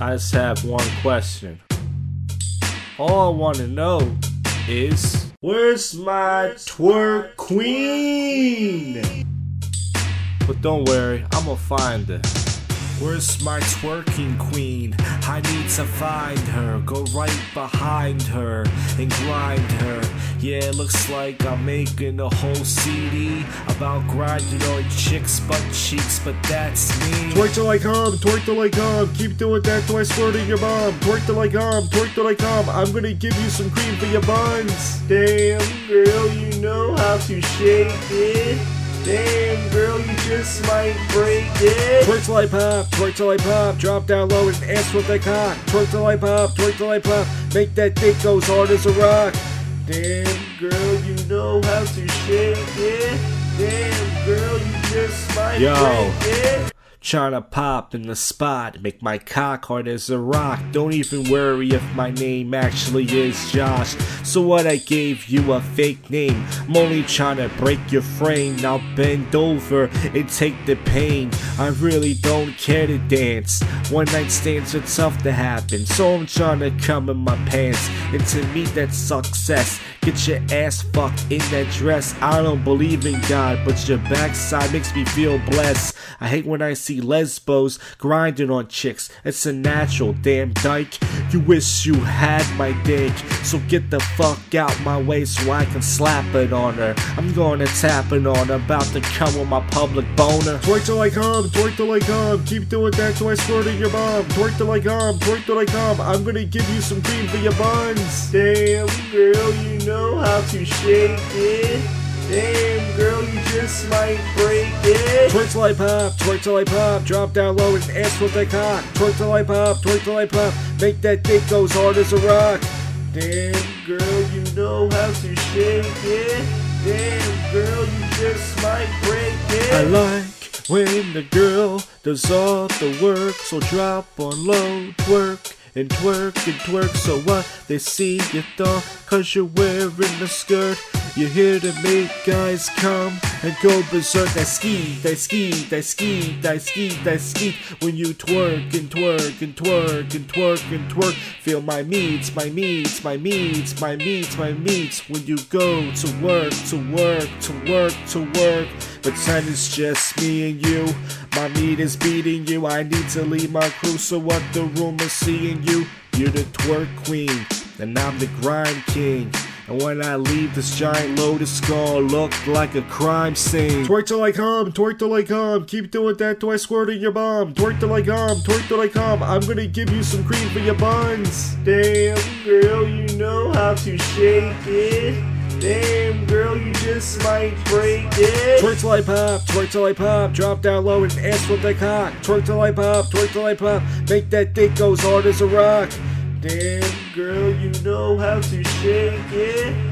I just have one question. All I want to know is Where's my twerk queen? But don't worry, I'm gonna find her. Where's my twerking queen? I need to find her. Go right behind her and grind her. Yeah, looks like I'm making a whole CD about grinding on chicks' butt cheeks, but that's me. Twerk till I come, twerk till I come. Keep doing that till I squirt in your bum. Twerk till I come, twerk till I come. I'm gonna give you some cream for your buns. Damn, girl, you know how to shake it. Damn, girl, you just might break it. Twerk till I pop, twerk till I pop. Drop down low and ask what they cock. Twerk till I pop, twerk till I pop. Make that dick go as hard as a rock. Damn, girl, you know how to shake it. Damn, girl, you just might Yo. break it. Tryna pop in the spot, make my cock hard as a rock. Don't even worry if my name actually is Josh. So what I gave you a fake name. I'm only tryna break your frame. Now bend over and take the pain. I really don't care to dance. One night stands are tough to happen. So I'm tryna come in my pants. And to me that's success. Get your ass fucked in that dress. I don't believe in God, but your backside makes me feel blessed. I hate when I see lesbos grinding on chicks. It's a natural, damn dyke. You wish you had my dick. So get the fuck out my way so I can slap it on her. I'm gonna tap it on her, about to come with my public boner. Twerk till I come, twerk till I come. Keep doing that till I squirt in your bum. Twerk till I come, twerk till I come. I'm gonna give you some cream for your buns. Damn, girl, you know how to shake it. Damn, girl, you just might break it. Twerk till I pop, twerk till I pop. Drop down low and ask what they cock. Twerk till I pop, twerk till I pop. Make that dick go as hard as a rock. Damn, girl, you know how to shake it. Damn, girl, you just might break it. I like when the girl does all the work, so drop on low, twerk and twerk and twerk. So what they see you thought, cause you're wearing a skirt. You're here to make guys come and go berserk. That ski, that ski, that ski, that ski, that ski. When you twerk and twerk and twerk and twerk and twerk, feel my meats, my meats, my meats, my meats, my meats. When you go to work, to work, to work, to work. Pretend it's just me and you. My meat is beating you. I need to leave my crew. So what the rumors seeing you? You're the twerk queen, and I'm the grind king. And when I leave, this giant lotus gonna look like a crime scene. Twerk till I come, twerk till I come. Keep doing that till I squirt in your bum. Twerk till I come, twerk till I come. I'm gonna give you some cream for your buns. Damn, girl, you know how to shake it. Damn, girl, you just might break it. Twerk till I pop, twerk till I pop. Drop down low and ask what they cock. Twerk till I pop, twerk till I pop. Make that dick go as hard as a rock. Damn, girl, you know how to shake it.